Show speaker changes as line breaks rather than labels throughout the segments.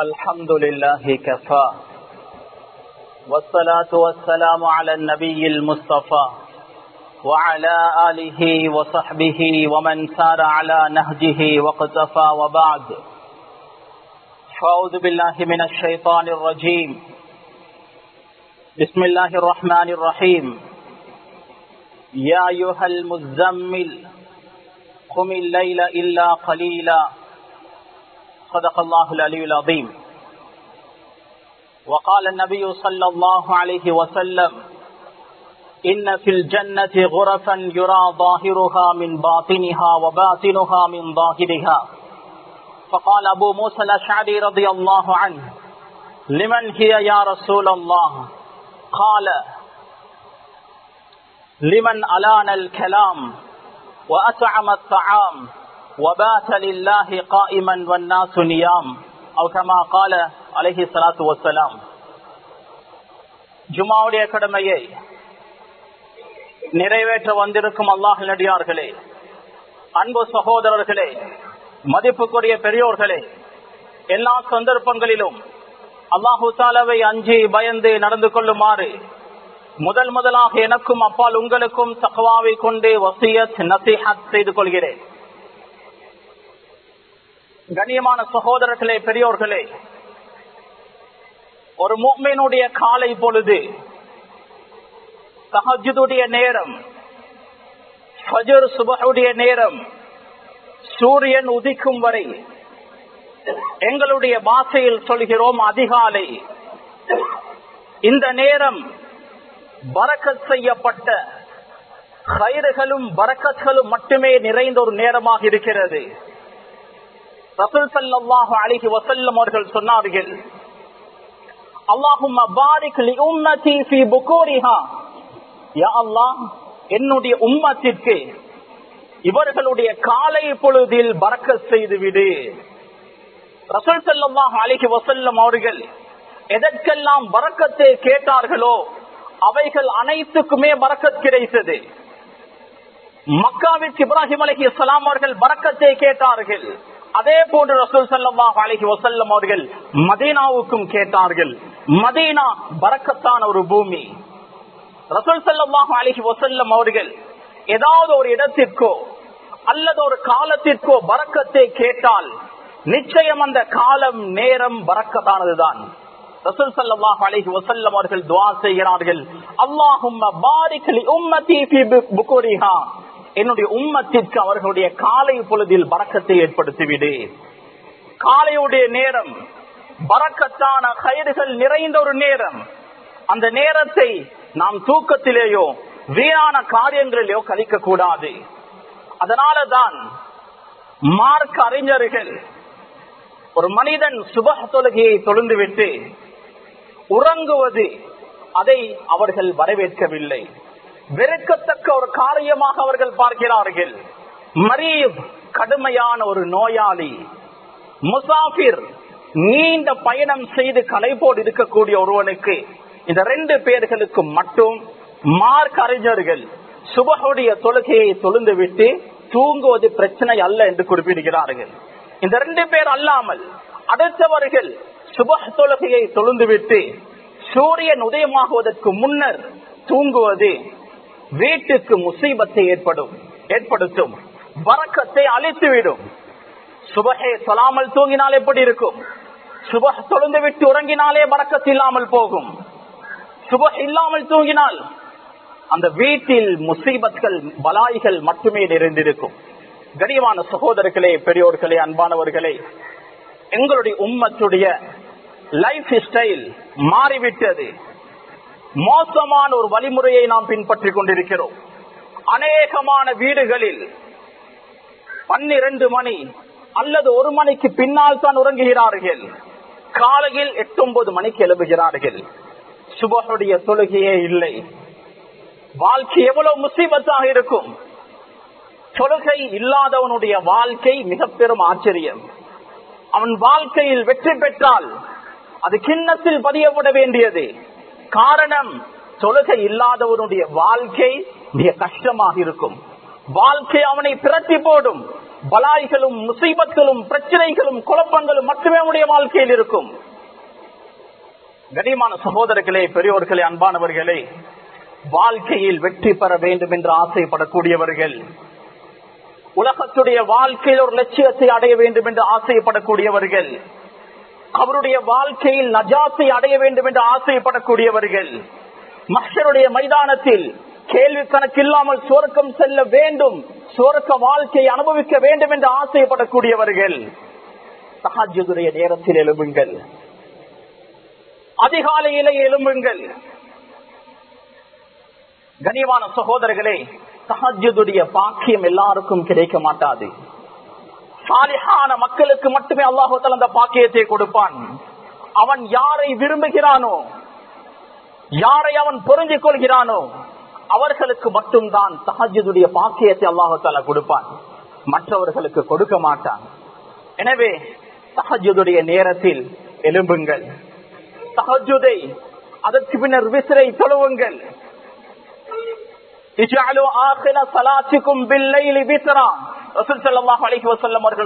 الحمد لله كفى. والصلاة والسلام على النبي المصطفى وعلى آله وصحبه ومن سار على نهجه واقتفى وبعد. فأعوذ بالله من الشيطان الرجيم. بسم الله الرحمن الرحيم. يا أيها المزمل قم الليل إلا قليلا. صدق الله العلي العظيم. وقال النبي صلى الله عليه وسلم إن في الجنة غرفا يرى ظاهرها من باطنها وباطنها من ظاهرها. فقال أبو موسى الأشعري رضي الله عنه لمن هي يا رسول الله؟ قال لمن ألان الكلام وأطعم الطعام وبات لله قائما والناس نيام أو كما قال عليه الصلاة والسلام ஜுமாவுடைய கடமையை நிறைவேற்ற வந்திருக்கும் அல்லாஹ் நடிகார்களே அன்பு சகோதரர்களே மதிப்புக்குரிய பெரியோர்களே எல்லா சந்தர்ப்பங்களிலும் அல்லாஹு தாலாவை அஞ்சி பயந்து நடந்து கொள்ளுமாறு முதல் முதலாக எனக்கும் அப்பால் உங்களுக்கும் தகவாவை கொண்டு வசியத் நசிஹத் செய்து கொள்கிறேன் கண்ணியமான சகோதரர்களே பெரியோர்களே ஒரு மூமினுடைய காலை பொழுது சஹஜுடைய நேரம் ஃபஜர் சுபஹுடைய நேரம் சூரியன் உதிக்கும் வரை எங்களுடைய பாஷையில் சொல்கிறோம் அதிகாலை. இந்த நேரம் பறக்கத் செய்யப்பட்ட கயிறுகளும் பறக்கத்களும் மட்டுமே நிறைந்த ஒரு நேரமாக இருக்கிறது. ரசூல் சல்லாஹு அலிஹி வசல்லம் அவர்கள் சொன்னார்கள் அல்லாஹும் என்னுடைய உம்மத்திற்கு இவர்களுடைய காலை பொழுதில் பறக்க செய்துவிடு. ரசூல் செல்லமாக அழகி வசல்லம் அவர்கள் எதற்கெல்லாம் பறக்கத்தை கேட்டார்களோ அவைகள் அனைத்துக்குமே பறக்கத் கிடைத்தது. மக்காவிற்கு இப்ராஹிம் அலஹி இஸ்லாம் அவர்கள் பறக்கத்தை கேட்டார்கள். அதே போன்று ரசூல் சல்லாஹ் அலஹி வசல்லம் அவர்கள் மதீனாவுக்கும் கேட்டார்கள். மதீனா பறக்கத்தான ஒரு பூமி. ரசூல் சல்லாஹ் அலஹி வசல்லம் அவர்கள் ஏதாவது ஒரு இடத்திற்கோ அல்லது ஒரு காலத்திற்கோ பறக்கத்தை கேட்டால் நிச்சயம் அந்த காலம் நேரம் பறக்கத்தானதுதான். ரசூல் சல்லாஹ் அலஹி வசல்லம் அவர்கள் துவா செய்கிறார்கள். அல்லாஹும் என்னுடைய உம்மத்திற்கு அவர்களுடைய காலை பொழுதில் பறக்கத்தை ஏற்படுத்திவிடு. காலையுடைய நேரம் பறக்கத்தான கயிறுகள் நிறைந்த ஒரு நேரம். அந்த நேரத்தை நாம் தூக்கத்திலேயோ வீணான காரியங்களிலேயோ கழிக்க கூடாது அதனாலதான் மார்க் அறிஞர்கள் ஒரு மனிதன் சுப தொழுகையை தொழுந்துவிட்டு உறங்குவது அதை அவர்கள் வரவேற்கவில்லை. வெறுக்கத்தக்க ஒரு காரியமாக அவர்கள் பார்க்கிறார்கள். மரீப் கடுமையான ஒரு நோயாளி. முசாஃபிர் நீண்ட பயணம் செய்து கலைபோடு இருக்கக்கூடிய ஒருவனுக்கு இந்த ரெண்டு பேர்களுக்கு மட்டும் மார்க் அறிஞர்கள் சுபகுடைய தொழுகையை தொழுந்து விட்டு தூங்குவது பிரச்சனை அல்ல என்று குறிப்பிடுகிறார்கள். இந்த ரெண்டு பேர் அல்லாமல் அடுத்தவர்கள் சுப தொழுகையை தொழுந்துவிட்டு சூரியன் உதயமாகுவதற்கு முன்னர் தூங்குவது வீட்டுக்கு முசீபத்தை ஏற்படும் ஏற்படுத்தும். வரக்கத்தை அழித்துவிடும். சுபகை சொல்லாமல் தூங்கினால் எப்படி இருக்கும்? சுப தொழுந்து விட்டு உறங்கினாலே வரக்கத்து இல்லாமல் போகும். சுப இல்லாமல் தூங்கினால் அந்த வீட்டில் முசீபத்கள் பலாய்கள் மட்டுமே நிறைந்திருக்கும். கனியமான சகோதரர்களே பெரியோர்களே அன்பானவர்களே எங்களுடைய உம்மத்துடைய லைஃப் ஸ்டைல் மாறிவிட்டது. மோசமான ஒரு வழிமுறையை நாம் பின்பற்றிக் கொண்டிருக்கிறோம். அநேகமான வீடுகளில் பன்னிரண்டு மணி அல்லது ஒரு மணிக்கு பின்னால் தான் உறங்குகிறார்கள். காலையில் எட்டு ஒன்பது மணிக்கு எழுப்புகிறார்கள் சுபனுடைய தொழுகையே இல்லை. வாழ்க்கை எவ்வளவு முசீபத்தாக இருக்கும். தொழுகை இல்லாதவனுடைய வாழ்க்கை மிக பெரும் ஆச்சரியம். அவன் வாழ்க்கையில் வெற்றி பெற்றால் அது கிண்ணத்தில் பதியப்பட வேண்டியது. காரணம் தொழுகை இல்லாதவனுடைய வாழ்க்கை மிக கஷ்டமாக இருக்கும். வாழ்க்கை அவனை பிரட்டி போடும். பலாய்களும் முசீபத்களும் பிரச்சனைகளும் குழப்பங்களும் மட்டுமே அவனுடைய வாழ்க்கையில் இருக்கும். கனிமான சகோதரர்களே பெரியோர்களே அன்பானவர்களே வாழ்க்கையில் வெற்றி பெற வேண்டும் என்று ஆசைப்படக்கூடியவர்கள் உலகத்துடைய வாழ்க்கையில் ஒரு லட்சியத்தை அடைய வேண்டும் என்று ஆசைப்படக்கூடியவர்கள் அவருடைய வாழ்க்கையில் நஜாத்தை அடைய வேண்டும் என்று ஆசைப்படக்கூடியவர்கள். மஷருடைய மைதானத்தில் கேள்வி கணக்கில்லாமல் சுவர்க்கம் செல்ல வேண்டும் சுவர்க்க வாழ்க்கையை அனுபவிக்க வேண்டும் என்று ஆசைப்படக்கூடியவர்கள். சஹாஜுடைய நேரத்தில் எழும்புங்கள். அதிகாலையிலே எழும்புங்கள். கனிவான சகோதரர்களே சஹஜுடைய பாக்கியம் எல்லாருக்கும் கிடைக்க மாட்டாது. சாலிஹான மக்களுக்கு மட்டுமே அல்லாஹால அந்த பாக்கியத்தை கொடுப்பான். அவன் யாரை விரும்புகிறானோ யாரை அவன் பொருந்திக் கொள்கிறானோ அவர்களுக்கு மட்டும்தான் சஹஜுடைய பாக்கியத்தை அல்லாஹால கொடுப்பான். மற்றவர்களுக்கு கொடுக்க மாட்டான். எனவே சஹஜுடைய நேரத்தில் எலும்புங்கள் சஹஜுதை அதற்கு பின்னர் விசிறை தொழுவுங்கள்.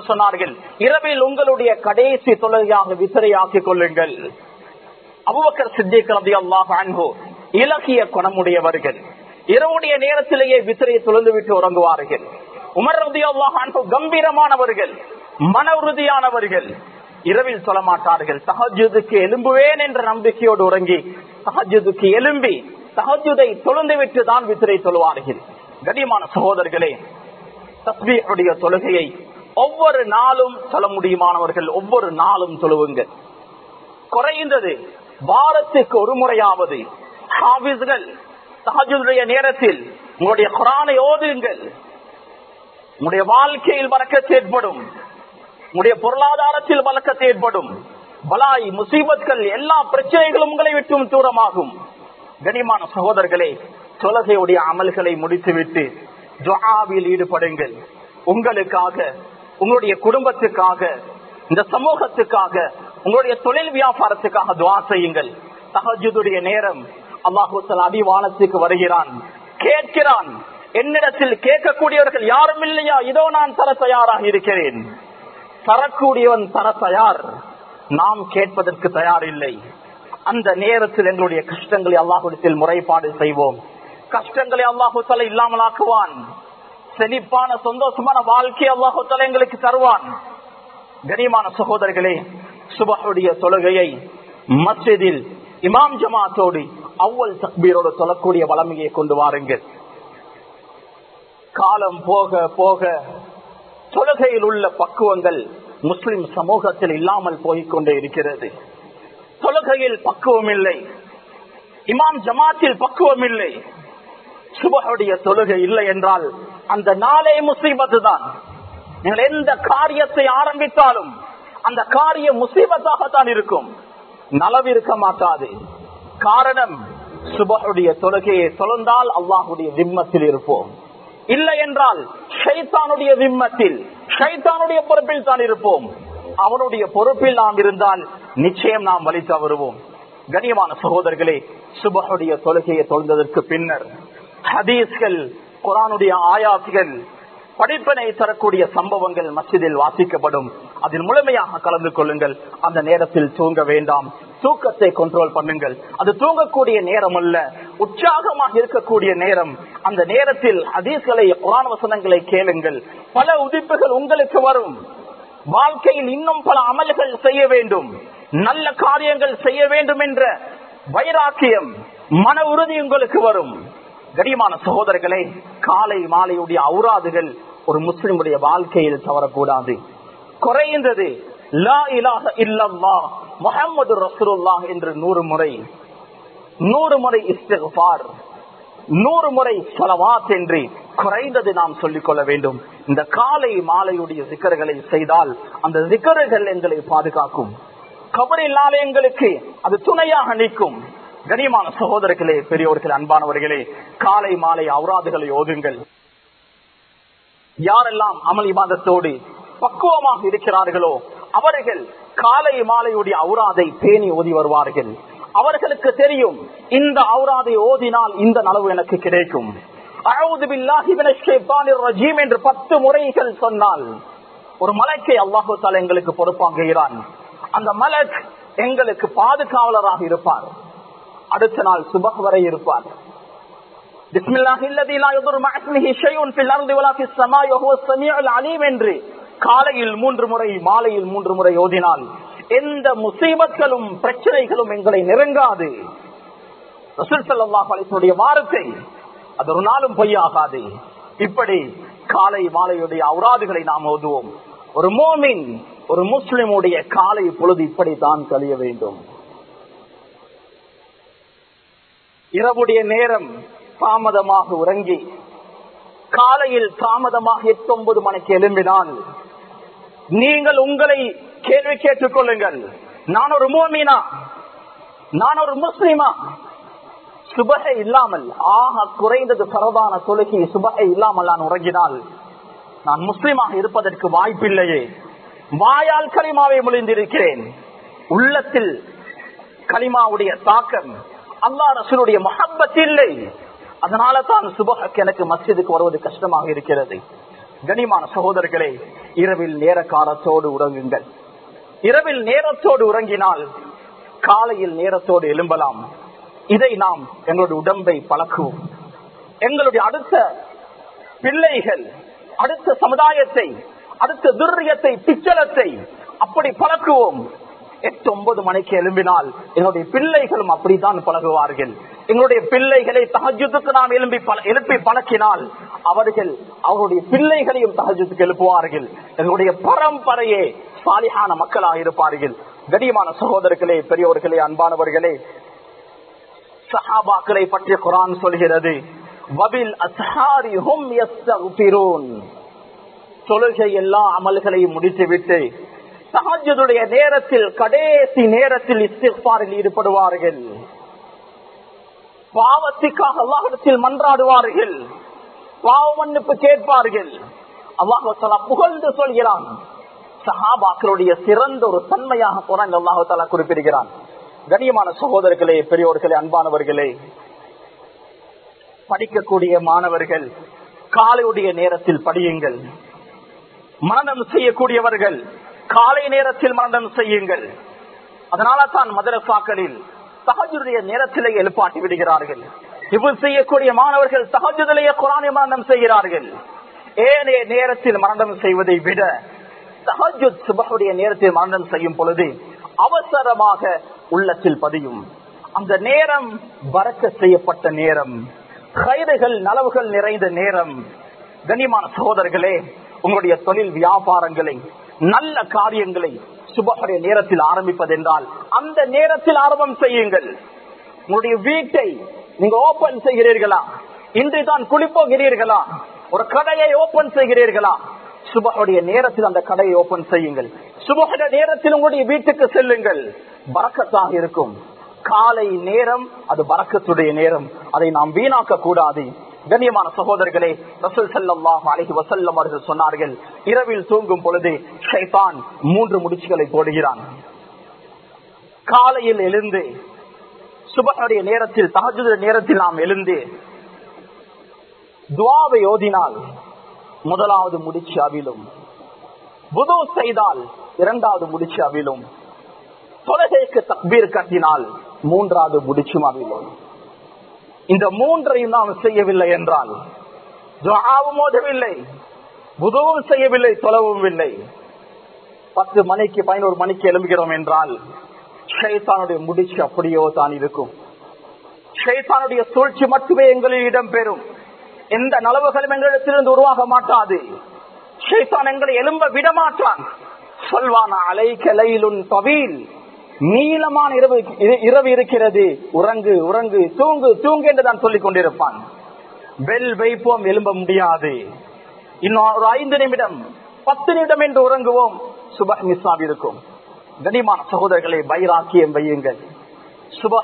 சொன்னார்கள் இரவில் உங்களுடைய கடைசி தொழுகையாக விசிறையாக்கிக் கொள்ளுங்கள். அபுபக்கர் சித்திக் அல்லாஹ் அன்பு இலக்கிய குணமுடையவர்கள். இரவுடைய நேரத்திலேயே விசிறையை தொழுந்து விட்டு உறங்குவார்கள். உமர் ரதி அல்லாஹ் அன்பு கம்பீரமானவர்கள் மன உறுதியானவர்கள். இரவில் சொல்ல மாட்டார்கள் சஹஜுதுக்கு எலும்புவேன் என்ற நம்பிக்கையோடு உறங்கி சஹஜுதுக்கு எலும்பி சஹஜுதை தொழுந்து விட்டு தான் விசிறை சொல்லுவார்கள் கனியமான சகோதரர்களே தஸ்மீருடைய தொழுகையை ஒவ்வொரு நாளும் சொல்ல முடியுமானவர்கள் ஒவ்வொரு நாளும் தொழுவுங்க குறைந்தது வாரத்துக்கு ஒரு முறையாவது ஹாபிஸ்கள் சஹஜுடைய நேரத்தில் உங்களுடைய குரானை ஓதுங்கள். உங்களுடைய வாழ்க்கையில் வழக்கத்து ஏற்படும். உங்களுடைய பொருளாதாரத்தில் வழக்கத்து ஏற்படும். பலாய் முசீபத்கள் எல்லா பிரச்சனைகளும் உங்களை விட்டும் தூரமாகும். கனிமான சகோதரர்களே தொலகையுடைய அமல்களை முடித்துவிட்டு துவாவில் ஈடுபடுங்கள். உங்களுக்காக உங்களுடைய குடும்பத்துக்காக இந்த சமூகத்துக்காக உங்களுடைய தொழில் வியாபாரத்துக்காக துவா செய்யுங்கள். சஹஜுடைய நேரம் அல்லாஹூசல் அடிவானத்துக்கு வருகிறான். கேட்கிறான். என்னிடத்தில் கேட்கக்கூடியவர்கள் யாரும் இல்லையா? இதோ நான் தர தயாராக இருக்கிறேன். தரக்கூடியவன் தர தயார். நாம் கேட்பதற்கு தயார் இல்லை. அந்த நேரத்தில் எங்களுடைய கஷ்டங்களை அல்லாஹுடத்தில் முறைப்பாடு செய்வோம். கஷ்டங்களை அல்லாஹு இல்லாமலாக்குவான். செழிப்பான சந்தோஷமான வாழ்க்கை அல்லாஹு எங்களுக்கு தருவான். கனிமான சகோதரர்களே சுபஹுடைய தொழுகையை மஸ்ஜிதில் இமாம் ஜமாத்தோடு அவ்வள் தக்பீரோடு சொல்லக்கூடிய வளமையை கொண்டு வாருங்கள். காலம் போக போக தொழுகையில் உள்ள பக்குவங்கள் முஸ்லிம் சமூகத்தில் இல்லாமல் போய்கொண்டே இருக்கிறது. தொழுகையில் பக்குவம் இல்லை இமாம் ஜமாத்தில் பக்குவம் இல்லை சுபகுடைய தொழுகை இல்லை என்றால் அந்த நாளே முசீபத்து தான். நீங்கள் எந்த காரியத்தை ஆரம்பித்தாலும் அந்த காரியம் முசீபத்தாகத்தான் இருக்கும். நலவு இருக்க மாட்டாது. காரணம் சுபகுடைய தொழுகையை தொழுந்தால் அல்லாஹுடைய விம்மத்தில் இருப்போம். இல்லை என்றால் ஷைத்தானுடைய விம்மத்தில் ஷைத்தானுடைய பொறுப்பில் தான் இருப்போம். அவனுடைய பொறுப்பில் நாம் இருந்தால் நிச்சயம் நாம் வலித்து வருவோம் கனியமான சகோதரர்களே சுபகுடைய தொழுகையை தொழுந்ததற்கு பின்னர் ஹதீஸ்கள் குரானுடைய ஆயாசிகள் படிப்பனை தரக்கூடிய சம்பவங்கள் மசிதில் வாசிக்கப்படும். அதில் முழுமையாக கலந்து கொள்ளுங்கள். அந்த நேரத்தில் தூங்க வேண்டாம். தூக்கத்தை கண்ட்ரோல் பண்ணுங்கள். அது தூங்கக்கூடிய நேரம் அல்ல உற்சாகமாக இருக்கக்கூடிய நேரம். அந்த நேரத்தில் ஹதீஸ்களை குரான் வசனங்களை கேளுங்கள். பல உதிப்புகள் உங்களுக்கு வரும். வாழ்க்கையில் இன்னும் பல அமல்கள் செய்ய வேண்டும். நல்ல காரியங்கள் செய்ய வேண்டும் என்ற வைராக்கியம் மன உறுதி உங்களுக்கு வரும். கடிமான சகோதரர்களே காலை மாலையுடைய அவுராதுகள் ஒரு முஸ்லிமுடைய வாழ்க்கையில் தவறக்கூடாது. குறைந்தது லா இலாக இல்லல்லா முகமது ரசூலுல்லா என்று நூறு முறை நூறு முறை இஸ்திஃபார் நூறு முறை சொலவாத் என்று குறைந்தது நாம் சொல்லிக் கொள்ள வேண்டும். இந்த காலை மாலையுடைய சிக்கர்களை செய்தால் அந்த சிக்கர்கள் எங்களை பாதுகாக்கும். கபரில்லாத எங்களுக்கு அது துணையாக நிற்கும். கனியமான சகோதரர்களே பெரியோர்கள் அன்பானவர்களே காலை மாலை அவுராதுகளை ஓதுங்கள். யாரெல்லாம் அமல் பக்குவமாக இருக்கிறார்களோ அவர்கள் காலை மாலையுடைய அவுராதை பேணி ஓதி வருவார்கள். அவர்களுக்கு தெரியும் இந்த அவுராதை ஓதினால் இந்த நலவு எனக்கு கிடைக்கும். என்று பத்து முறைகள் சொன்னால் ஒரு மலைக்கை அல்லாஹு எங்களுக்கு பொறுப்பாக்குகிறான் அந்த மலக் எங்களுக்கு பாதுகாவலராக இருப்பார். அடுத்த நாள் சுபக் வரை இருப்பார். என்று காலையில் மூன்று முறை மாலையில் மூன்று முறை ஓதினால் எந்த முசீபத்களும் பிரச்சனைகளும் எங்களை நெருங்காது. வார்த்தை வாரத்தை அது ஒரு நாளும் பொய்யாகாது. இப்படி காலை மாலையுடைய அவுராதுகளை நாம் ஓதுவோம். ஒரு மோமின் ஒரு முஸ்லிமுடைய காலை பொழுது இப்படித்தான் கழிய வேண்டும். இரவுடைய நேரம் தாமதமாக உறங்கி காலையில் தாமதமாக எட்டு ஒன்பது மணிக்கு எழும்பினால் நீங்கள் உங்களை கேள்வி கேட்டுக் கொள்ளுங்கள். நான் ஒரு மோமீனா நான் ஒரு முஸ்லிமா. சுபகை இல்லாமல் ஆக குறைந்தது பரவான தொழுகி சுபகை இல்லாமல் நான் உறங்கினால் நான் முஸ்லிமாக இருப்பதற்கு வாய்ப்பில்லையே. வாயால் களிமாவை முழிந்திருக்கிறேன். உள்ளத்தில் களிமாவுடைய தாக்கம் அல்லா ரசூலுடைய மஹப்பத் இல்லை. அதனால தான் சுபஹக்கு எனக்கு மசிதுக்கு வருவது கஷ்டமாக இருக்கிறது. கனிமான சகோதரர்களே இரவில் நேர காலத்தோடு உறங்குங்கள். இரவில் நேரத்தோடு உறங்கினால் காலையில் நேரத்தோடு எழும்பலாம். இதை நாம் எங்களுடைய உடம்பை பழக்குவோம். எங்களுடைய அடுத்த பிள்ளைகள் அடுத்த சமுதாயத்தை அடுத்த துர்ரியத்தை பிச்சலத்தை அப்படி பழக்குவோம். எட்டு ஒன்பது மணிக்கு எழும்பினால் என்னுடைய பிள்ளைகளும் அப்படித்தான் பழகுவார்கள். எங்களுடைய பிள்ளைகளை தகஜத்துக்கு நாம் எழும்பி எழுப்பி பழக்கினால் அவர்கள் அவருடைய பிள்ளைகளையும் தகஜத்துக்கு எழுப்புவார்கள். எங்களுடைய பரம்பரையே சாலிகான மக்களாக இருப்பார்கள். கடியமான சகோதரர்களே பெரியவர்களே அன்பானவர்களே சஹாபாக்களை பற்றிய குரான் சொல்கிறது வபில் தொழுகை எல்லா அமல்களையும் முடித்துவிட்டு சஹஜுடைய நேரத்தில் கடைசி நேரத்தில் இஸ்திஃபாரில் ஈடுபடுவார்கள். பாவத்திற்காக அல்லாஹிடத்தில் மன்றாடுவார்கள். பாவ மன்னிப்பு கேட்பார்கள். அல்லாஹால புகழ்ந்து சொல்கிறான். சஹாபாக்களுடைய சிறந்த ஒரு தன்மையாக குரான் அல்லாஹால குறிப்பிடுகிறான். கனியமான சகோதரர்களே பெரியோர்களே அன்பானவர்களே படிக்கக்கூடிய மாணவர்கள் காலையுடைய நேரத்தில் படியுங்கள். மனநம் செய்யக்கூடியவர்கள் காலை நேரத்தில் மரணம் செய்யுங்கள். அதனால தான் மதரசாக்களில் சகஜுடைய நேரத்திலே எழுப்பாட்டி விடுகிறார்கள். இவ்வளவு செய்யக்கூடிய மாணவர்கள் சகஜத்திலேயே குரானை மரணம் செய்கிறார்கள். ஏனைய நேரத்தில் மரணம் செய்வதை விட சகஜுத் சுபகுடைய நேரத்தில் மரணம் செய்யும் பொழுது அவசரமாக உள்ளத்தில் பதியும். அந்த நேரம் வரக்க செய்யப்பட்ட நேரம் கைதுகள் நலவுகள் நிறைந்த நேரம். கனிமான சகோதரர்களே உங்களுடைய தொழில் வியாபாரங்களை நல்ல காரியங்களை சுபகடைய நேரத்தில் ஆரம்பிப்பது என்றால் அந்த நேரத்தில் ஆரம்பம் செய்யுங்கள். உங்களுடைய வீட்டை நீங்க ஓபன் செய்கிறீர்களா? இன்று தான் குளிப்போகிறீர்களா? ஒரு கடையை ஓபன் செய்கிறீர்களா? சுபகுடைய நேரத்தில் அந்த கடையை ஓபன் செய்யுங்கள். சுபகுடைய நேரத்தில் உங்களுடைய வீட்டுக்கு செல்லுங்கள். பறக்கத்தாக இருக்கும். காலை நேரம் அது பறக்கத்துடைய நேரம். அதை நாம் வீணாக்க கூடாது கண்ணியமான சகோதரர்களே ரசூல் சல்லாஹ் அலஹி வசல்லம் அவர்கள் சொன்னார்கள் இரவில் தூங்கும் பொழுது ஷைதான் மூன்று முடிச்சுகளை போடுகிறான். காலையில் எழுந்து சுபனுடைய நேரத்தில் தகஜுடைய நேரத்தில் நாம் எழுந்து துவாவை ஓதினால் முதலாவது முடிச்சு அவிலும் புது செய்தால் இரண்டாவது முடிச்சு அவிலும் தொலகைக்கு தக்பீர் கட்டினால் மூன்றாவது முடிச்சும் அவிலும். இந்த மூன்றையும் நாம் செய்யவில்லை என்றால் துவாவும் ஓதவில்லை புதுவும் செய்யவில்லை தொலைவும் இல்லை. பத்து மணிக்கு பதினோரு மணிக்கு எழும்புகிறோம் என்றால் ஷைத்தானுடைய முடிச்சு அப்படியோ தான் இருக்கும். ஷைத்தானுடைய சூழ்ச்சி மட்டுமே எங்களில் இடம்பெறும். எந்த நலவுகளும் எங்களிடத்திலிருந்து உருவாக மாட்டாது. ஷைத்தான் எங்களை எழும்ப விட மாட்டான். சொல்வான அலை கலையிலுன் தவீல். நீளமான இரவு இரவு இருக்கிறது. உறங்கு உறங்கு தூங்கு தூங்கு என்று தான் சொல்லிக் கொண்டிருப்பான். வெல் வைப்போம் எழும்ப முடியாது. இன்னும் ஒரு ஐந்து நிமிடம் பத்து நிமிடம் என்று உறங்குவோம். சுப மிஸ்ஸாக இருக்கும். கனிமான சகோதரர்களை பைராக்கியம் வையுங்கள். சுப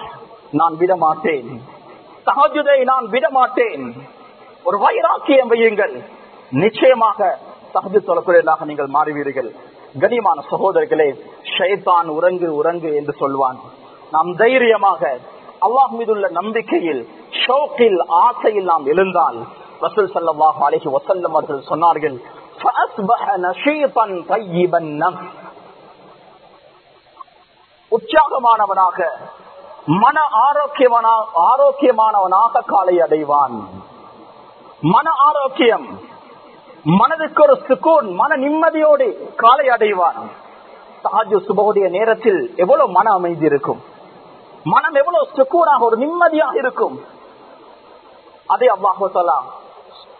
நான் விட மாட்டேன் சகஜுதை நான் விட மாட்டேன் ஒரு வைராக்கியம் வையுங்கள். நிச்சயமாக சகஜ தொலைக்குறையாக நீங்கள் மாறுவீர்கள். கனிமான சகோதரர்களே ஷைதான் உறங்கு உறங்கு என்று சொல்வான். நாம் தைரியமாக அல்லாஹ் மீதுள்ள நம்பிக்கையில் ஷோக்கில் ஆசையில் நாம் எழுந்தால் ரசூல் சல்லாஹ் அலஹி வசல்லம் அவர்கள் சொன்னார்கள் உற்சாகமானவனாக மன ஆரோக்கியமான ஆரோக்கியமானவனாக காலை அடைவான். மன ஆரோக்கியம் மனதுக்கு ஒரு சுக்கூன் மன நிம்மதியோடு காலை அடைவான் தாஜு சுபவுடைய நேரத்தில் எவ்வளவு மன அமைதி இருக்கும். மனம் எவ்வளவு சுக்கூனாக ஒரு நிம்மதியாக இருக்கும். அதே அவ்வாக சொல்லலாம்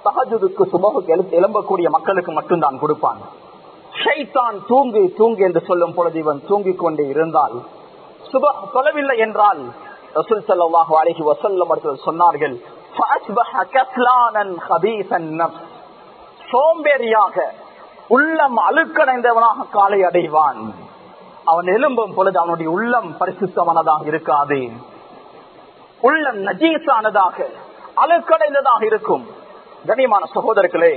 சஹஜுக்கு சுபகுக்கு எழும்பக்கூடிய மக்களுக்கு மட்டும்தான் கொடுப்பான். ஷைத்தான் தூங்கு தூங்கு என்று சொல்லும் பொழுது இவன் தூங்கிக் கொண்டே இருந்தால் சுப சொல்லவில்லை என்றால் ரசூல் சல்லாஹு அலைஹி வஸல்லம் அவர்கள் சொன்னார்கள் சோம்பேறியாக உள்ளம் அழுக்கடைந்தவனாக காலை அடைவான். அவன் எலும்பும் பொழுது அவனுடைய உள்ளம் பரிசுத்தமானதாக இருக்காது. உள்ளம் நஜீசானதாக அழுக்கடைந்ததாக இருக்கும். கண்ணியமான சகோதரர்களே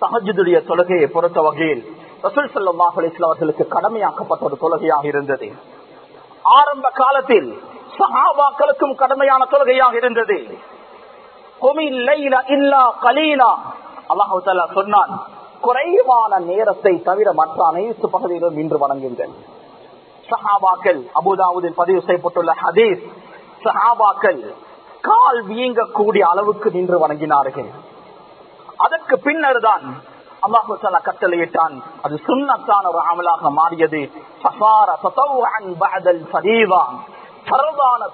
சஹஜுடைய தொழுகையை பொறுத்த வகையில் ரசூல் ஸல்லல்லாஹு அலைஹி அவர்களுக்கு கடமையாக்கப்பட்ட ஒரு தொழுகையாக இருந்தது. ஆரம்ப காலத்தில் சகாபாக்களுக்கும் கடமையான தொழுகையாக இருந்தது. குமில் இல்லா கலீனா அல்லாஹு சொன்னான் குறைவான நேரத்தை தவிர மற்ற அனைத்து பகுதியிலும் நின்று வணங்குங்கள் சஹாபாக்கள் அபுதாவுதில் பதிவு செய்யப்பட்டுள்ள ஹதீஸ் சஹாபாக்கள் கால் வீங்கக்கூடிய அளவுக்கு நின்று வணங்கினார்கள். அதற்கு பின்னர் தான் அல்லாஹு கட்டளையிட்டான் அது சுண்ணத்தான ஒரு அமலாக மாறியது.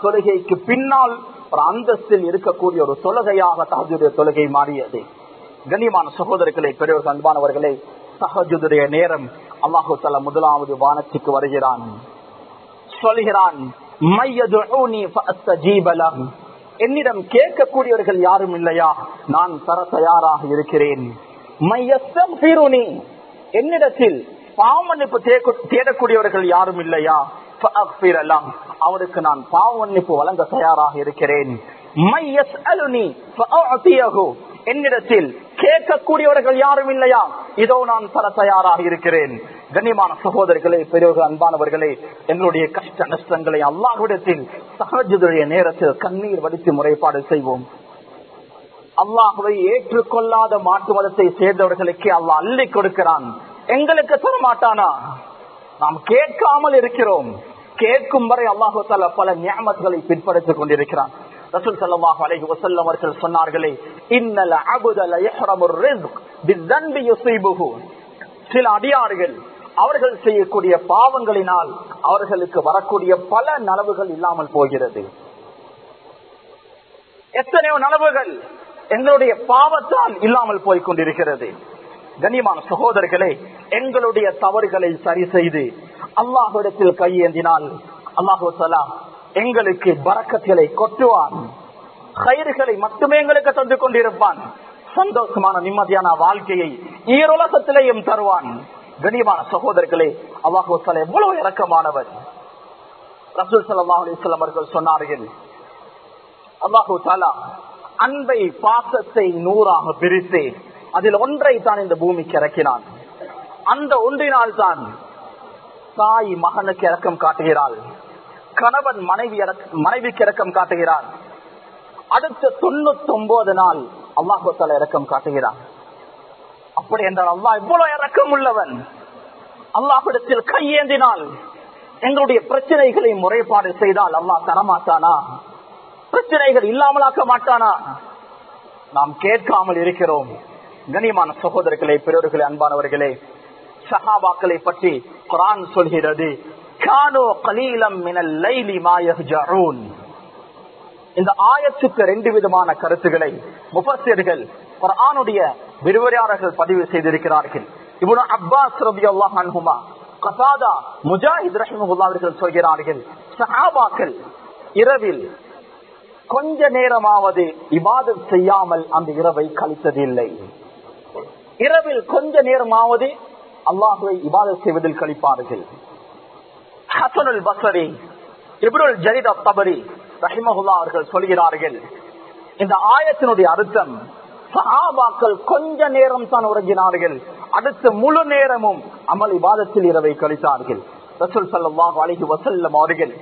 தொழுகைக்கு பின்னால் ஒரு அந்தஸ்தில் இருக்கக்கூடிய ஒரு தொழுகையாக தகுதியுடைய தொழுகை மாறியது. கண்ணியமான சகோதரர்களை பெரியவர்கள் அன்பானவர்களை சகஜுடைய நேரம் அல்லாஹு தலா முதலாவது வானத்துக்கு வருகிறான். சொல்கிறான் என்னிடம் கேட்கக்கூடியவர்கள் யாரும் இல்லையா? நான் தர தயாராக இருக்கிறேன். என்னிடத்தில் பாவமன்னிப்பு தேக்கு- தேடக்கூடியவர்கள் யாரும் இல்லையா? அவருக்கு நான் பாவமன்னிப்பு வழங்க தயாராக இருக்கிறேன். என்னிடத்தில் கேட்கக்கூடியவர்கள் யாரும் இல்லையா? இதோ நான் தர தயாராக இருக்கிறேன். கண்ணியமான சகோதரர்களே பெரியவர்கள் அன்பானவர்களே எங்களுடைய கஷ்ட நஷ்டங்களை அல்லாஹுடத்தில் சகஜதுடைய நேரத்தில் கண்ணீர் வடித்து முறைப்பாடு செய்வோம். அல்லாஹுவை ஏற்றுக்கொள்ளாத மாட்டு மதத்தை சேர்ந்தவர்களுக்கு அல்லாஹ் அள்ளி கொடுக்கிறான். எங்களுக்கு தர மாட்டானா? நாம் கேட்காமல் இருக்கிறோம். கேட்கும் வரை அல்லாஹு தாலா பல ஞாபகங்களை பின்படுத்திக் கொண்டிருக்கிறான். ரசூல் ஸல்லல்லாஹு அலைஹி வசல்லம் அவர்கள் சொன்னார்களே இன்னல அபுதல ல சில அடியார்கள் அவர்கள் செய்யக்கூடிய பாவங்களினால் அவர்களுக்கு வரக்கூடிய பல நலவுகள் இல்லாமல் போகிறது. எத்தனையோ நலவுகள் எங்களுடைய பாவத்தால் இல்லாமல் போய் கொண்டிருக்கிறது. கண்ணியமான சகோதரர்களே எங்களுடைய தவறுகளை சரி செய்து அல்லாஹ்விடத்தில் கையேந்தினால் அல்லாஹு எங்களுக்கு பறக்கங்களை கொட்டுவான். கயிறுகளை மட்டுமே எங்களுக்கு தந்து கொண்டிருப்பான். சந்தோஷமான நிம்மதியான வாழ்க்கையை ஈரோலகத்திலேயும் தருவான். கனியமான சகோதரர்களே அல்லாஹு எவ்வளவு இறக்கமானவர் ரசூல் ஸல்லல்லாஹு அலிஸ்லாம் அவர்கள் சொன்னார்கள் அல்லாஹூ தாலா அன்பை பாசத்தை நூறாக பிரித்து அதில் ஒன்றை தான் இந்த பூமிக்கு இறக்கினான். அந்த ஒன்றினால் தான் தாய் மகனுக்கு இறக்கம் காட்டுகிறாள். கணவன் மனைவி மனைவிக்கு இறக்கம் காட்டுகிறான் அடுத்த தொண்ணூத்தி ஒன்பது நாள் அல்லாஹு இறக்கம் காட்டுகிறான் அப்படி என்றால் அல்லாஹ் இவ்வளவு இறக்கம் உள்ளவன். அல்லாஹிடத்தில் கையேந்தினால் எங்களுடைய பிரச்சனைகளை முறைப்பாடு செய்தால் அல்லாஹ் தரமாட்டானா? பிரச்சனைகள் இல்லாமலாக்க மாட்டானா? நாம் கேட்காமல் இருக்கிறோம். கண்ணியமான சகோதரர்களே பெரியோர்களே அன்பானவர்களே சஹாபாக்களை பற்றி குரான் சொல்கிறது. லைலி இந்த ஆயத்துக்கு ரெண்டு விதமான கருத்துக்களை முபசியர்கள் குரானுடைய விரிவரையாளர்கள் பதிவு செய்திருக்கிறார்கள். இப்னு அப்பாஸ் ரபி அல்லாஹுமா கசாதா முஜாஹித் ரஹிமுல்லா அவர்கள் சொல்கிறார்கள் சஹாபாக்கள் இரவில் கொஞ்ச நேரமாவது இபாதத் செய்யாமல் அந்த இரவை கழித்ததில்லை. இரவில் கொஞ்ச நேரமாவது அல்லாஹுவை இபாதத் செய்வதில் கழிப்பார்கள். ஹசனுல் பசரி இப்னுல் ஜரீத் அத்தபரி ரஹிமஹுல்லா அவர்கள் சொல்கிறார்கள் இந்த ஆயத்தினுடைய அர்த்தம் சஹாபாக்கள் கொஞ்ச நேரம் தான் உறங்கினார்கள் அடுத்த முழு நேரமும் அமல் விவாதத்தில் இரவை கழித்தார்கள். ரசூல் சல்லாஹ் அலைஹி வசல்லம் அவர்கள்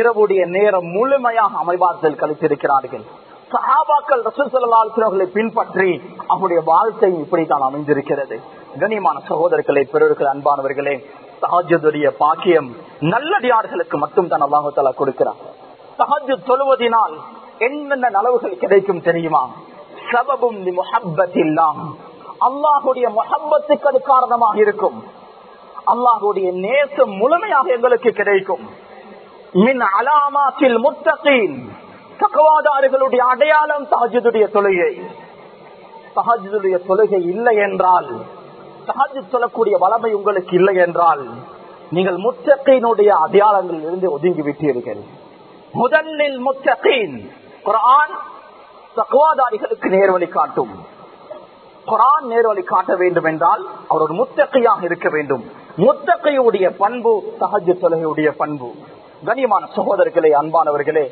இரவுடைய நேரம் முழுமையாக அமைவாதத்தில் கழித்திருக்கிறார்கள். சஹாபாக்கள் ரசூல் சல்லாஹர்களை பின்பற்றி அவருடைய வாழ்க்கையும் இப்படித்தான் அமைந்திருக்கிறது. கனியமான சகோதரர்களை பெருவர்கள் அன்பானவர்களே சஹாஜுடைய பாக்கியம் நல்லடியார்களுக்கு மட்டும் தான் அல்லாஹால கொடுக்கிறார் சஹாஜு தொழுவதினால் என்னென்ன நலவுகள் கிடைக்கும் தெரியுமா? சபபும் முஹப்பத்தில்லாம் அல்லாஹுடைய முஹப்பத்துக்கு அது காரணமாக இருக்கும். அல்லாஹுடைய நேசம் முழுமையாக எங்களுக்கு கிடைக்கும். மின் அலாமாத்தில் முத்தகீன். தகவாதாரிகளுடைய அடையாளம் தஹஜுடைய தொழுகை. தஹஜுடைய தொழுகை இல்லை என்றால் தஹஜு சொல்லக்கூடிய வளமை உங்களுக்கு இல்லை என்றால் நீங்கள் முத்தகையினுடைய அடையாளங்களில் இருந்து ஒதுங்கி விட்டீர்கள். முதலில் முத்தகீன் குரான் நேர்வழி காட்டும். குரான் நேர்வழி காட்ட வேண்டும் என்றால் அவர் ஒரு முத்தகையாக இருக்க வேண்டும். முத்தகையுடைய பண்பு சகஜ தொலகையுடைய பண்பு. கனியமான சகோதரர்களே அன்பானவர்களே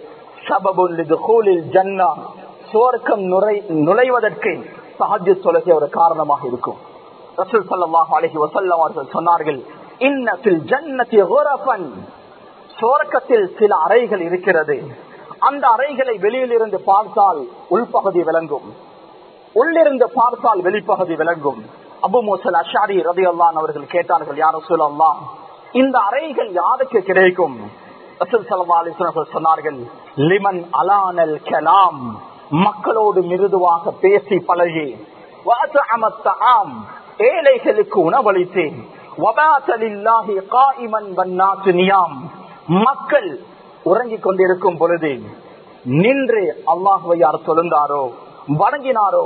ஜன்னா சுவர்க்கம் நுழைவதற்கு சகஜ தொலகை ஒரு காரணமாக இருக்கும். ரசூல் சல்லாஹ் அலஹி வசல்லம் அவர்கள் சொன்னார்கள் இன்னத்தில் ஜன்னத்தி சோரக்கத்தில் சில அறைகள் இருக்கிறது. அந்த அறைகளை வெளியில் இருந்து பார்த்தால் உள்பகுதி விளங்கும். உள்ளிருந்து பார்த்தால் வெளிப்பகுதி விளங்கும். அபு மோசல் அஷாரி ரதி அல்லான் அவர்கள் கேட்டார்கள் யார சொல்லலாம் இந்த அறைகள் யாருக்கு கிடைக்கும்? சொன்னார்கள் லிமன் அலானல் கலாம். மக்களோடு மிருதுவாக பேசி பழகி ஏழைகளுக்கு உணவளித்தேன். மக்கள் உறங்கிக் கொண்டிருக்கும் பொழுது நின்று அல்லாஹுவை யார் சொல்லுந்தாரோ வணங்கினாரோ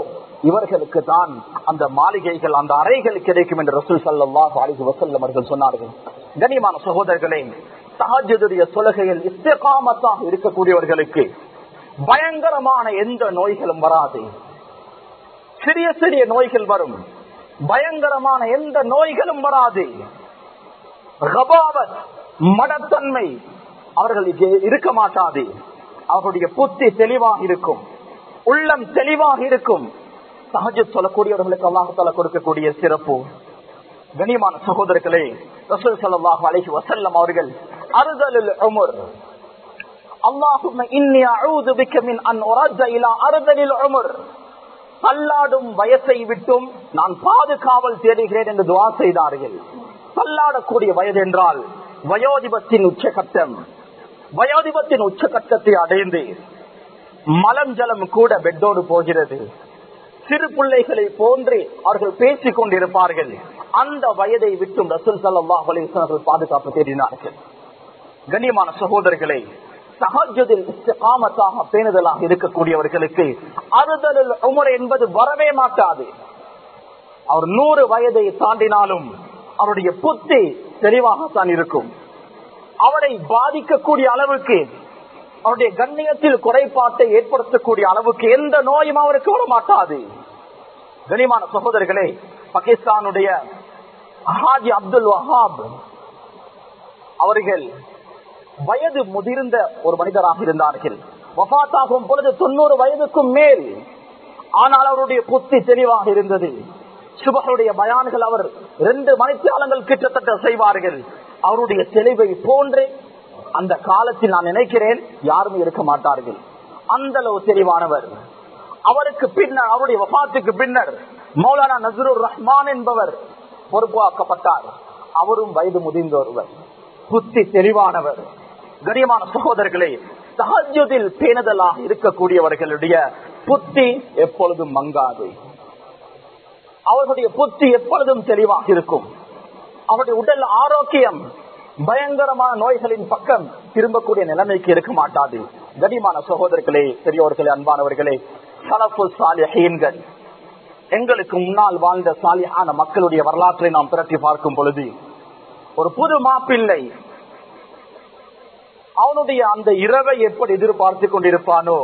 இவர்களுக்கு தான் அந்த மாளிகைகள் அந்த அறைகள் கிடைக்கும் என்று ரசூல் சல்லாஹ் அலிஹி வசல்லம் அவர்கள் சொன்னார்கள். கனிமான சகோதரர்களே சஹஜுடைய சொலகையில் இஸ்தகாமத்தாக இருக்கக்கூடியவர்களுக்கு பயங்கரமான எந்த நோய்களும் வராது. சிறிய சிறிய நோய்கள் வரும். பயங்கரமான எந்த நோய்களும் வராது. மடத்தன்மை. அவர்களுக்கு இருக்க மாட்டாது. அவர்களுடைய புத்தி தெளிவாக இருக்கும். உள்ளம் தெளிவாக இருக்கும். சகஜ சொல்லக்கூடியவர்களுக்கு அல்லாஹால கொடுக்கக்கூடிய சிறப்பு. கனியமான சகோதரர்களே ரசூல் சல்லாஹ் அலஹி வசல்லம் அவர்கள் அறுதலில் உமர். அல்லாஹும் இன்னி அழுது விக்கமின் அன் ஒராஜ இலா அறுதலில் உமர். பல்லாடும் வயசை விட்டும் நான் பாதுகாவல் தேடுகிறேன் என்று துவா செய்தார்கள். பல்லாடக்கூடிய வயது என்றால் வயோதிபத்தின் உச்சகட்டம். வயோதிபத்தின் உச்சகட்டத்தை அடைந்து மலஞ்சலம் கூட பெட்டோடு போகிறது. சிறு பிள்ளைகளை போன்று அவர்கள் பேசிக் கொண்டிருப்பார்கள். அந்த வயதை விட்டும் ரசூல் சல்லாஹ் அலிஸ்வர்கள் பாதுகாப்பு தேடினார்கள். கண்ணியமான சகோதரர்களை சகஜதில் காமத்தாக பேணுதலாக இருக்கக்கூடியவர்களுக்கு அறுதலில் உமர் என்பது வரவே மாட்டாது. அவர் நூறு வயதை தாண்டினாலும் அவருடைய புத்தி தெளிவாகத்தான் இருக்கும். அவரை பாதிக்கக்கூடிய அளவுக்கு அவருடைய கண்ணியத்தில் குறைபாட்டை ஏற்படுத்தக்கூடிய அளவுக்கு எந்த நோயும் அவருக்கு வர மாட்டாது கனிமான சகோதரர்களே பாகிஸ்தானுடைய ஹாஜி அப்துல் வஹாப் அவர்கள் வயது முதிர்ந்த ஒரு மனிதராக இருந்தார்கள். வபாத்தாகும் பொழுது தொண்ணூறு வயதுக்கும் மேல். ஆனால் அவருடைய புத்தி தெளிவாக இருந்தது. சுபகருடைய பயான்கள் அவர் ரெண்டு மணித்தியாலங்கள் கிட்டத்தட்ட செய்வார்கள். அவருடைய தெளிவை போன்றே அந்த காலத்தில் நான் நினைக்கிறேன் யாரும் இருக்க மாட்டார்கள். அந்த அளவு தெளிவானவர். அவருக்கு பின்னர் அவருடைய வபாத்துக்கு பின்னர் மௌலானா நசருர் ரஹ்மான் என்பவர் பொறுப்பாக்கப்பட்டார். அவரும் வயது முதிர்ந்த ஒருவர் புத்தி தெளிவானவர். கரியமான சகோதரர்களே சகஜத்தில் பேணுதலாக இருக்கக்கூடியவர்களுடைய புத்தி எப்பொழுதும் மங்காது. அவர்களுடைய புத்தி எப்பொழுதும் தெளிவாக இருக்கும். அவருடைய உடல் ஆரோக்கியம் பயங்கரமான நோய்களின் பக்கம் திரும்பக்கூடிய நிலைமைக்கு இருக்க மாட்டாது. கனிமான சகோதரர்களே பெரியோர்களே அன்பானவர்களே சலப்பு சாலிஹீன்கள். எங்களுக்கு முன்னால் வாழ்ந்த சாலியான மக்களுடைய வரலாற்றை நாம் திரட்டி பார்க்கும் பொழுது ஒரு புது மாப்பிள்ளை அவனுடைய அந்த இரவை எப்படி எதிர்பார்த்து கொண்டிருப்பானோ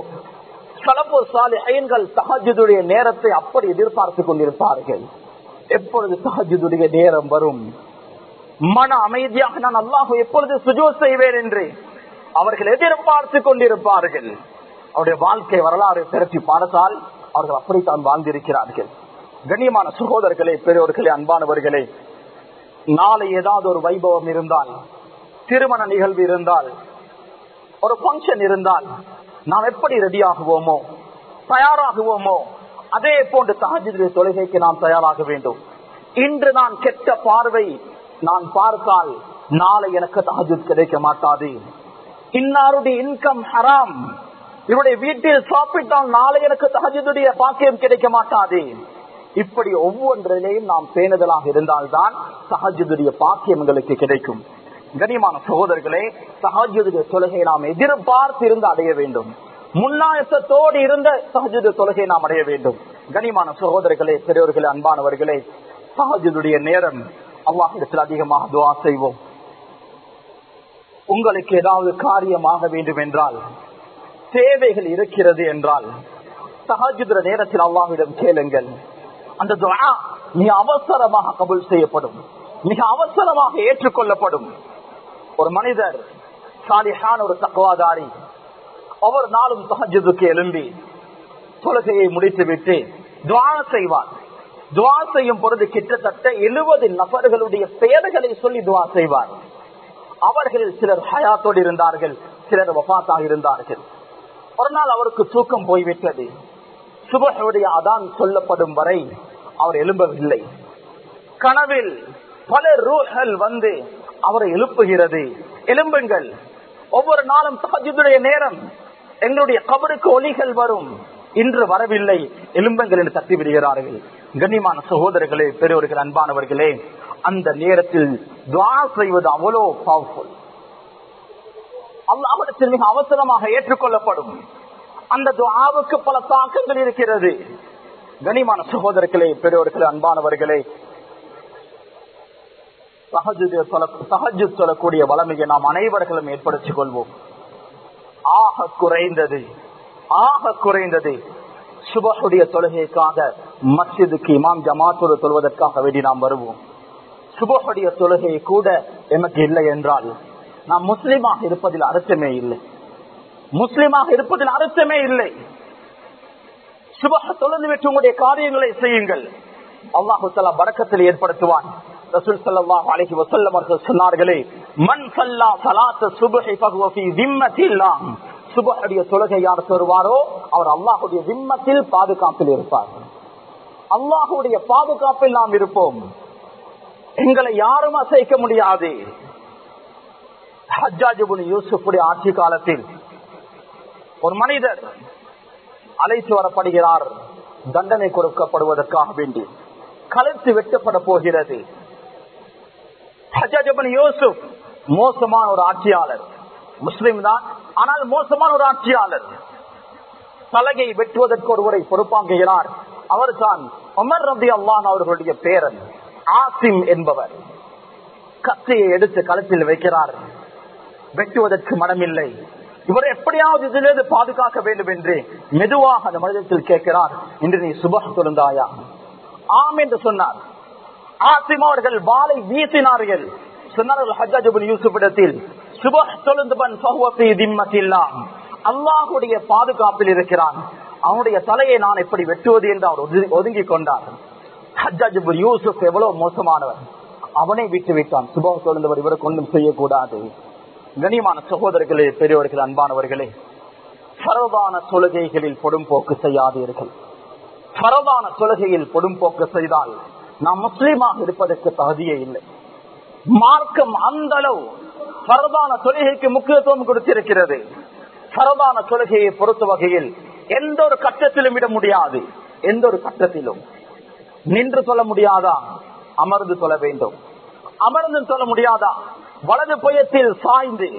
சலப்பு சாலிஹீன்கள் சஹஜுடைய நேரத்தை அப்படி எதிர்பார்த்து கொண்டிருப்பார்கள். எப்பொழுது சஹஜுடைய நேரம் வரும்? மன அமைதியாக நான் அல்லாஹு எப்பொழுது சுஜோ செய்வேன் என்று அவர்கள் எதிர்பார்த்து கொண்டிருப்பார்கள். அவருடைய வாழ்க்கை வரலாறு திரட்டி பார்த்தால் அவர்கள் அப்படித்தான் வாழ்ந்திருக்கிறார்கள். கண்ணியமான சகோதரர்களே பெரியோர்களே அன்பானவர்களே நாளை ஏதாவது ஒரு வைபவம் இருந்தால் திருமண நிகழ்வு இருந்தால் ஒரு பங்கன் இருந்தால் நாம் எப்படி ரெடி ஆகுவோமோ தயாராகுவோமோ அதே போன்று தஹஜுடைய தொழுகைக்கு நாம் தயாராக வேண்டும். இன்று நான் கெட்ட பார்வை நான் பார்த்தால் நாளை எனக்கு தஹஜுத் கிடைக்க மாட்டாது. இன்னாருடைய இன்கம் ஹராம் இவருடைய வீட்டில் சாப்பிட்டால் நாளை எனக்கு தஹஜுடைய பாக்கியம் கிடைக்க மாட்டாது. இப்படி ஒவ்வொன்றிலையும் நாம் பேணுதலாக இருந்தால்தான் சஹஜுடைய பாக்கியம் எங்களுக்கு கிடைக்கும். கனிமான சகோதரர்களே சஹஜுடைய தொழுகை நாம் எதிர்பார்த்து இருந்து அடைய வேண்டும். முன்னாயத்தோடு இருந்த சஹஜுடைய தொழுகை நாம் அடைய வேண்டும். கனிமான சகோதரர்களே பெரியவர்களே அன்பானவர்களே சஹஜுடைய நேரம் அவ்வாஹத்தில் அதிகமாக துவா செய்வோம். உங்களுக்கு ஏதாவது காரியமாக வேண்டும் என்றால் தேவைகள் இருக்கிறது என்றால் சஹஜுதுர நேரத்தில் அவ்வாவிடம் கேளுங்கள். அந்த துவா மிக அவசரமாக கபுல் செய்யப்படும். மிக அவசரமாக ஏற்றுக்கொள்ளப்படும். ஒரு மனிதர் சாலிஹான் ஒரு தக்குவாதாரி ஒவ்வொரு நாளும் சஹஜுக்கு எழும்பி தொழுகையை முடித்துவிட்டு துவா செய்வார். துவா செய்யும் பொழுது கிட்டத்தட்ட எழுபது நபர்களுடைய பெயர்களை சொல்லி துவா செய்வார். அவர்களில் சிலர் ஹயாத்தோடு இருந்தார்கள் சிலர் வபாத்தாக இருந்தார்கள். ஒரு நாள் அவருக்கு தூக்கம் போய்விட்டது. சுபஹுடைய அதான் சொல்லப்படும் வரை அவர் எழும்பவில்லை. கனவில் பல ரூஹல் வந்து அவரை எழுப்புகிறது. எலும்புங்கள் ஒவ்வொரு நாளும் தஹஜுடைய நேரம். எங்களுடைய கபருக்கு ஒலிகள் வரும். இன்று வரவில்லை. எலும்பங்கள் என்று தட்டி விடுகிறார்கள். கண்ணியமான சகோதரர்களே பெரியவர்கள் அன்பானவர்களே அந்த நேரத்தில் துவா செய்வது அவ்வளோ பவர்ஃபுல் அல்லாவிடத்தில் மிக அவசரமாக ஏற்றுக்கொள்ளப்படும். அந்த துவாவுக்கு பல தாக்கங்கள் இருக்கிறது. கனிமான சகோதரர்களே பெரியவர்களே அன்பானவர்களே சகஜு சொல்லக்கூடிய வளமையை நாம் அனைவர்களும் ஏற்படுத்திக் கொள்வோம். ஆக குறைந்தது ஆக குறைந்தது சுபகுடைய தொழுகைக்காக மஸ்ஜிதுக்கு இமாம் ஜமாத்தோடு தொழுவதற்காக வேண்டி நாம் வருவோம். சுபகுடைய தொழுகை கூட எனக்கு இல்லை என்றால் நாம் முஸ்லீமாக இருப்பதில் அர்த்தமே இல்லை. முஸ்லீமாக இருப்பதில் அர்த்தமே இல்லை. சுபக தொழுந்து விட்டு உங்களுடைய காரியங்களை செய்யுங்கள். அல்லாஹு தலா ஏற்படுத்துவான். ரசூல் அவர்கள் சொன்னார்களே சுபஹுடைய தொழுகை யார் சொல்வாரோ அவர் பாதுகாப்பில் இருப்பார். அல்லாஹுடைய பாதுகாப்பில் நாம் இருப்போம். எங்களை யாரும் அசைக்க முடியாது. ஹஜ்ஜாஜிபுன் யூசுஃபுடைய ஆட்சி காலத்தில் ஒரு மனிதர் அழைத்து வரப்படுகிறார். தண்டனை கொடுக்கப்படுவதற்காக வேண்டி. கழுத்து வெட்டப்பட போகிறது. யோசுப் மோசமான ஒரு ஆட்சியாளர். முஸ்லிம் தான். ஆனால் மோசமான ஒரு ஆட்சியாளர். தலையை வெட்டுவதற்கு ஒருவரை பொறுப்பாங்குகிறார் அவர் தான் ரபி அல்லான் அவர்களுடைய பேரன் ஆசிம் என்பவர். கத்தியை எடுத்து கழுத்தில் வைக்கிறார். வெட்டுவதற்கு மனமில்லை. இவர் எப்படியாவது இதிலிருந்து பாதுகாக்க வேண்டும் என்று மெதுவாக அந்த மனிதத்தில் கேட்கிறார். இன்று நீ சுபக தொழுந்தாயா? ஆம் என்று சொன்னார். ஆசிம் அவர்கள் வாளை வீசினார்கள். சொன்னார்கள் ஹஜாஜபின் யூசுப் இடத்தில் சுபஹ் தொழுந்தவன் திம்மத்தில்லாம். அல்லாஹுடைய பாதுகாப்பில் இருக்கிறான். அவனுடைய தலையை நான் எப்படி வெட்டுவது என்று அவர் ஒதுங்கி- ஒதுங்கிக் கொண்டார். ஹஜ்ஜாஜிபுல் யூசுப் எவ்வளவு மோசமானவர். அவனை விட்டு விட்டான். சுப தொழுந்தவர் இவரை கொண்டும் செய்யக்கூடாது. கனியமான சகோதரர்களே பெரியவர்கள் அன்பானவர்களே பரவான தொழுகைகளில் பொடும்போக்கு செய்யாதீர்கள். பரவான தொழுகையில் கொடும்போக்கு செய்தால் நாம் முஸ்லீமாக இருப்பதற்கு தகுதியே இல்லை. மார்க்கம் அந்த அளவு சரதான தொழுகைக்கு முக்கியத்துவம் கொடுத்திருக்கிறது. சரதான தொழுகையை பொறுத்த வகையில் எந்த ஒரு கட்டத்திலும் விட முடியாது. எந்த ஒரு கட்டத்திலும். நின்று சொல்ல முடியாதா? அமர்ந்து சொல்ல வேண்டும். அமர்ந்து சொல்ல முடியாதா? வலது பயத்தில் சாய்ந்து.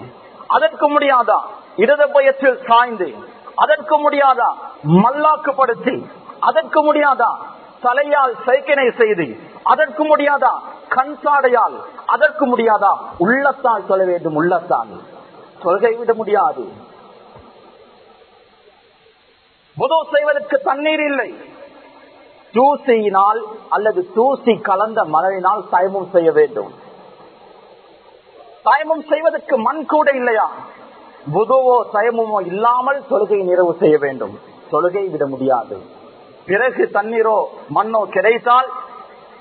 அதற்கு முடியாதா? இடது பயத்தில் சாய்ந்து. அதற்கு முடியாதா? மல்லாக்குப்படுத்தி. அதற்கு முடியாதா? தலையால் சைக்கினை செய்து அதற்கு முடியாதா? கண் சாடையால் அதற்கு முடியாதா? உள்ளத்தால் சொல்ல வேண்டும் உள்ளத்தால். சொல்கை விட முடியாது. புதோ செய்வதற்கு தண்ணீர் இல்லை. தூசியினால் அல்லது தூசி கலந்த மணலினால் தயமும் செய்ய வேண்டும். தயமும் செய்வதற்கு மண் கூட இல்லையா? புதுவோ தயமுமோ இல்லாமல் தொழுகை நிறைவு செய்ய வேண்டும். தொழுகை விட முடியாது. பிறகு தண்ணீரோ மண்ணோ கிடைத்தால்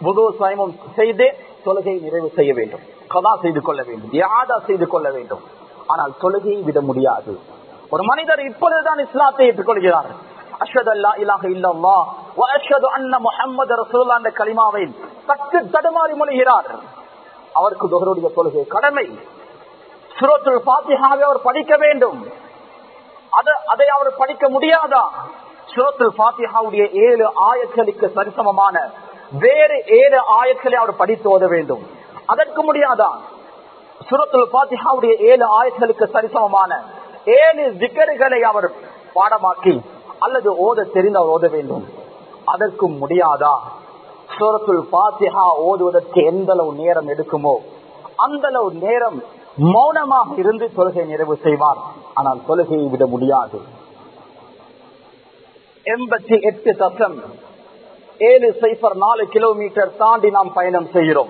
புது சயமும் செய்து தொழுகை நிறைவு செய்ய வேண்டும். கதா செய்து கொள்ள வேண்டும். யாதா செய்து கொள்ள வேண்டும். ஆனால் தொழுகையை விட முடியாது. ஒரு மனிதர் இப்பொழுதுதான் இஸ்லாத்தை ஏற்றுக்கொள்கிறார். அஷத் அல்லா இலாக இல்லல்லாஹ். அஷது அஷ்ஹது அன்ன முஹம்மது ரசூலுல்லாஹ் என்ற கலிமாவை தட்டு தடுமாறி மொழிகிறார். அவருக்கு துஹருடைய தொழுகை கடமை. சுரத்துல் ஃபாத்திஹாவை அவர் படிக்க வேண்டும். அது அதை அவர் படிக்க முடியாதா? சுரத்துல் ஃபாத்திஹாவுடைய ஏழு ஆயத்தலுக்கு சரிசமமான வேறு ஏழு ஆயத்தலை அவர் படித்து ஓத வேண்டும். அதற்கு முடியாதா சுரத்துல் ஃபாத்திஹாவுடைய ஏழு ஆயத்தலுக்கு சரிசமமான ஏழு திக்கர்களை அவர் பாடமாக்கி அல்லது ஓத தெரிந்து அவர் ஓத வேண்டும். அதற்கும் முடியாதா? சூரத்துல் பாத்திஹா ஓதுவதற்கு எந்த அளவு நேரம் எடுக்குமோ அந்த அளவு நேரம் மௌனமாக இருந்து தொழுகை நிறைவு செய்வார். ஆனால் தொழுகையை விட முடியாது. எண்பத்தி எட்டு தசம் ஏழு சைபர் நாலு கிலோமீட்டர் தாண்டி நாம் பயணம் செய்கிறோம்.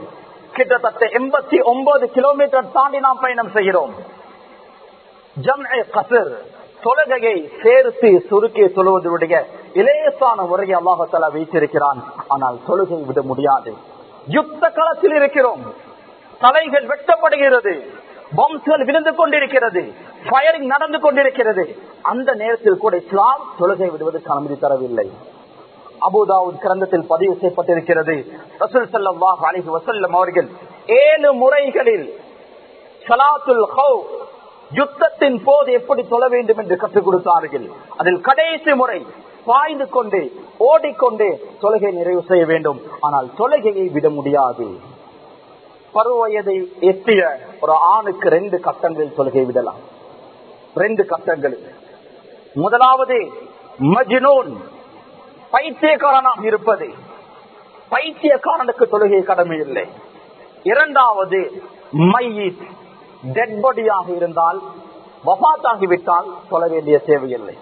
கிட்டத்தட்ட எண்பத்தி ஒன்பது கிலோமீட்டர் தாண்டி நாம் பயணம் செய்கிறோம். ஜம்ஏ கசர் தொழுகையை சேர்த்து சுருக்கி சொல்வதனுடைய இலேசான முறையை அல்லாஹால வைத்திருக்கிறான். ஆனால் தொழுகை விட முடியாது. யுத்த களத்தில் இருக்கிறோம். தலைகள் வெட்டப்படுகிறது. பம்ஸ்கள் விழுந்து கொண்டிருக்கிறது. ஃபயரிங் நடந்து கொண்டிருக்கிறது. அந்த நேரத்தில் கூட இஸ்லாம் தொழுகை விடுவதற்கு அனுமதி தரவில்லை. அபுதாவுத் கிரந்தத்தில் பதிவு செய்யப்பட்டிருக்கிறது. ரசூல் சல்லாஹ் அலிஹி வசல்லம் அவர்கள் ஏழு முறைகளில் சலாத்துல் ஹவு யுத்தத்தின் போது எப்படி தொழ வேண்டும் என்று கற்றுக் கொடுத்தார்கள். அதில் கடைசி முறை பாய்ந்து கொண்டு ஓடிக்கொண்டு தொழுகை நிறைவு செய்ய வேண்டும். ஆனால் தொழுகையை விட முடியாது. பருவ வயதை எத்திய ஒரு ஆணுக்கு ரெண்டு கட்டங்கள் தொழுகை விடலாம். ரெண்டு கட்டங்கள் முதலாவது மஜினோன் பைத்தியக்காரனாக இருப்பது. பைத்தியக்காரனுக்கு தொழுகை கடமை இல்லை. இரண்டாவது மையித் டெட் பாடியாக இருந்தால் வபாத்தாகிவிட்டால் சொல்ல வேண்டிய தேவையில்லை.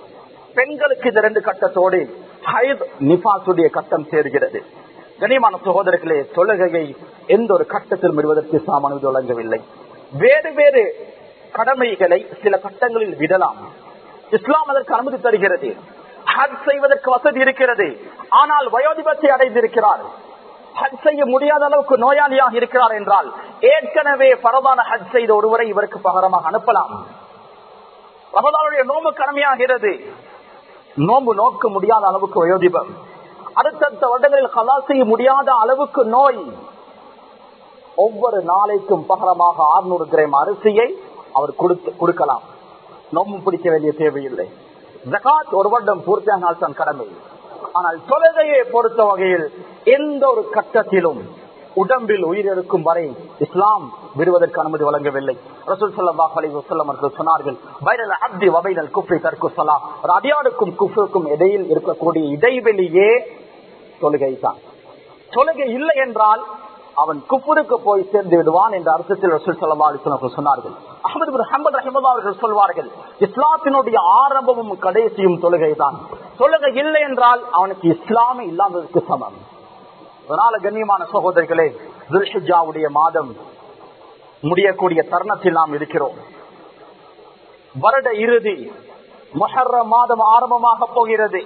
பெண்களுக்கு இந்த ரெண்டு கட்டத்தோடு ஹைத் நிபாசுடைய கட்டம் சேர்கிறது. கனிமான சகோதரர்களே தொழுகையை எந்த ஒரு கட்டத்தில் விடுவதற்கு சாமானது வழங்கவில்லை. வேறு வேறு கடமைகளை சில கட்டங்களில் விடலாம். இஸ்லாம் அதற்கு அனுமதி தருகிறது. ஹஜ் செய்வதற்கு வசதி இருக்கிறது. ஆனால் வயோதிபத்தை அடைந்திருக்கிறார். ஹஜ் செய்ய முடியாத அளவுக்கு நோயாளியாக இருக்கிறார் என்றால் ஏற்கனவே பரவான ஹஜ் செய்த ஒருவரை இவருக்கு பகரமாக அனுப்பலாம். ரமதானுடைய நோம்பு கடமையாகிறது. நோம்பு நோக்க முடியாத அளவுக்கு வயோதிபம். அடுத்தடுத்த வருடங்களில் கலா செய்ய முடியாத அளவுக்கு நோய். ஒவ்வொரு நாளைக்கும் பகரமாக ஆறுநூறு கிராம் அரிசியை அவர் கொடுக்கலாம். நோம்பு பிடிக்க வேண்டிய தேவையில்லை. ஜகாத் ஒரு வருடம் பூர்த்தியானால் தான் கடமை. ஆனால் தொழுகையை பொறுத்த வகையில் எந்த ஒரு கட்டத்திலும் உடம்பில் உயிர் இருக்கும் வரை இஸ்லாம் விடுவதற்கு அனுமதி வழங்கவில்லை. ரசூல் ஸல்லல்லாஹு அலைஹி வஸல்லம் அவர்கள் சொன்னார்கள் வைரல் அப்தி வ பைனல் தற்கு சலா ஒரு அடியாருக்கும் குஃப்ருக்கும் இடையில் இருக்கக்கூடிய இடைவெளியே தொழுகை தான். தொழுகை இல்லை என்றால் அவன் குப்புருக்கு போய் சேர்ந்து விடுவான் என்ற அர்த்தத்தில் ரசூல் ஸல்லல்லாஹு அலைஹி சொன்னார்கள். அஹமது பின் ஹம்பல் அவர்கள் சொல்வார்கள் இஸ்லாத்தினுடைய ஆரம்பமும் கடைசியும் தொழுகை தான். தொழுகை இல்லை என்றால் அவனுக்கு இஸ்லாமே இல்லாததற்கு சமம். அதனால கண்ணியமான சகோதரிகளே துல்ஹிஜாவுடைய மாதம் முடியக்கூடிய தருணத்தில் நாம் இருக்கிறோம். வருட இறுதி மொஹர்ர மாதம் ஆரம்பமாக போகிறது.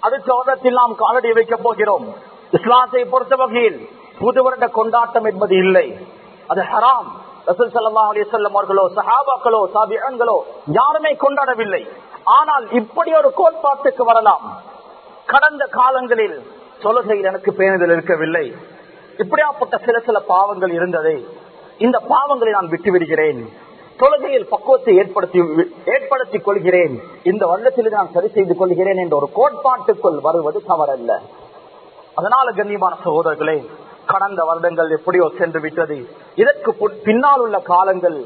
அடுத்த வருடத்தில் நாம் காலடி வைக்கப் போகிறோம். இஸ்லாத்தை பொறுத்த வகையில் புது வருட கொண்டாட்டம் என்பது இல்லை. அது ஹராம். ரசூல் சல்லா அலி வஸல்லம் அவர்களோ சஹாபாக்களோ சாபியங்களோ யாருமே கொண்டாடவில்லை. ஆனால் இப்படி ஒரு கோட்பாட்டுக்கு வரலாம். கடந்த காலங்களில் தொழுகையில் எனக்கு பேணுதல் இருக்கவில்லை. இப்படியாப்பட்ட சில சில பாவங்கள் இருந்ததை இந்த பாவங்களை நான் விட்டு விடுகிறேன் தொழுகையில் பக்குவத்தை ஏற்படுத்தி ஏற்படுத்திக் கொள்கிறேன். இந்த வருடத்தில் நான் சரி செய்து கொள்கிறேன் என்ற ஒரு கோட்பாட்டுக்குள் வருவது தவறல்ல. அதனால கண்ணியமான சகோதரர்களே கடந்த வருடங்கள் எப்படியோ சென்று விட்டது. இதற்கு பின்னால் உள்ள காலங்கள்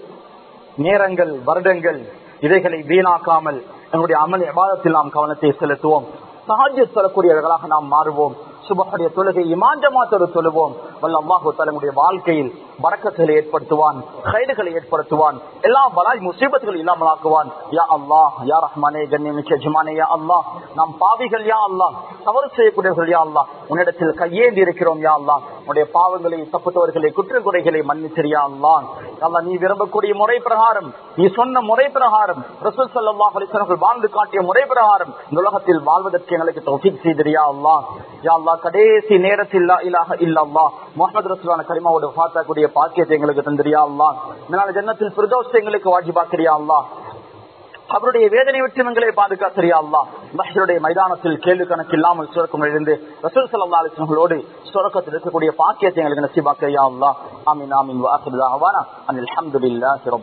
நேரங்கள் வருடங்கள் இதைகளை வீணாக்காமல் நம்முடைய அமல் விவாதத்தில் நாம் கவனத்தை செலுத்துவோம். சஹஜ் சொல்லக்கூடியவர்களாக நாம் மாறுவோம். சுபஹுடைய தொழுகை இமாஞ்சமாத்தோடு சொல்லுவோம் வல்ல அல்லாஹு தலமுடைய வாழ்க்கையில் வரக்கத்துகளை ஏற்படுத்துவான் கைடுகளை ஏற்படுத்துவான் எல்லா வராய் முசீபத்துகள் இல்லாமல் ஆக்குவான். யா அல்லா யா ரஹ்மானே கண்ணியமிக்க ஜமானே யா அல்லா நாம் பாவிகள் யா அல்லா தவறு செய்யக்கூடியவர்கள் யா அல்லா உன்னிடத்தில் கையேந்தி இருக்கிறோம் யா அல்லா உன்னுடைய பாவங்களை தப்புத்தவர்களை குற்றக்குறைகளை மன்னிச்சிரியா அல்லா அல்லா நீ விரும்பக்கூடிய முறை பிரகாரம் நீ சொன்ன முறை பிரகாரம் ரசூல் வாழ்ந்து காட்டிய முறை பிரகாரம் இந்த உலகத்தில் வாழ்வதற்கு எங்களுக்கு தௌஃபீக் செய்திரியா அல்லா யா அல்லா கடைசி நேரத்தில் இல்லாஹ இல்லா இல்லல்லாஹ். முஹம்மது ரசூலான கரிமாவோட ஃபாத்தாக்கூடிய பாக்கியத்தை எங்களுக்கு தந்திரியா அல்லா இதனால ஜன்னத்தில் பிரதோஷத்தை எங்களுக்கு வாஜிபாக்கிறியா அல்லா அவருடைய வேதனை விட்டு எங்களை பாதுகாத்திரியா அல்லா மஹருடைய மைதானத்தில் கேள்வி கணக்கு இல்லாமல் சுரக்கம் எழுந்து ரசூல் சல்லா சுரக்கத்தில் இருக்கக்கூடிய பாக்கியத்தை எங்களுக்கு நசிபாக்கிறியா அல்லா ஆமீன் ஆமீன் வாசல் அனில் அஹமதுல்லா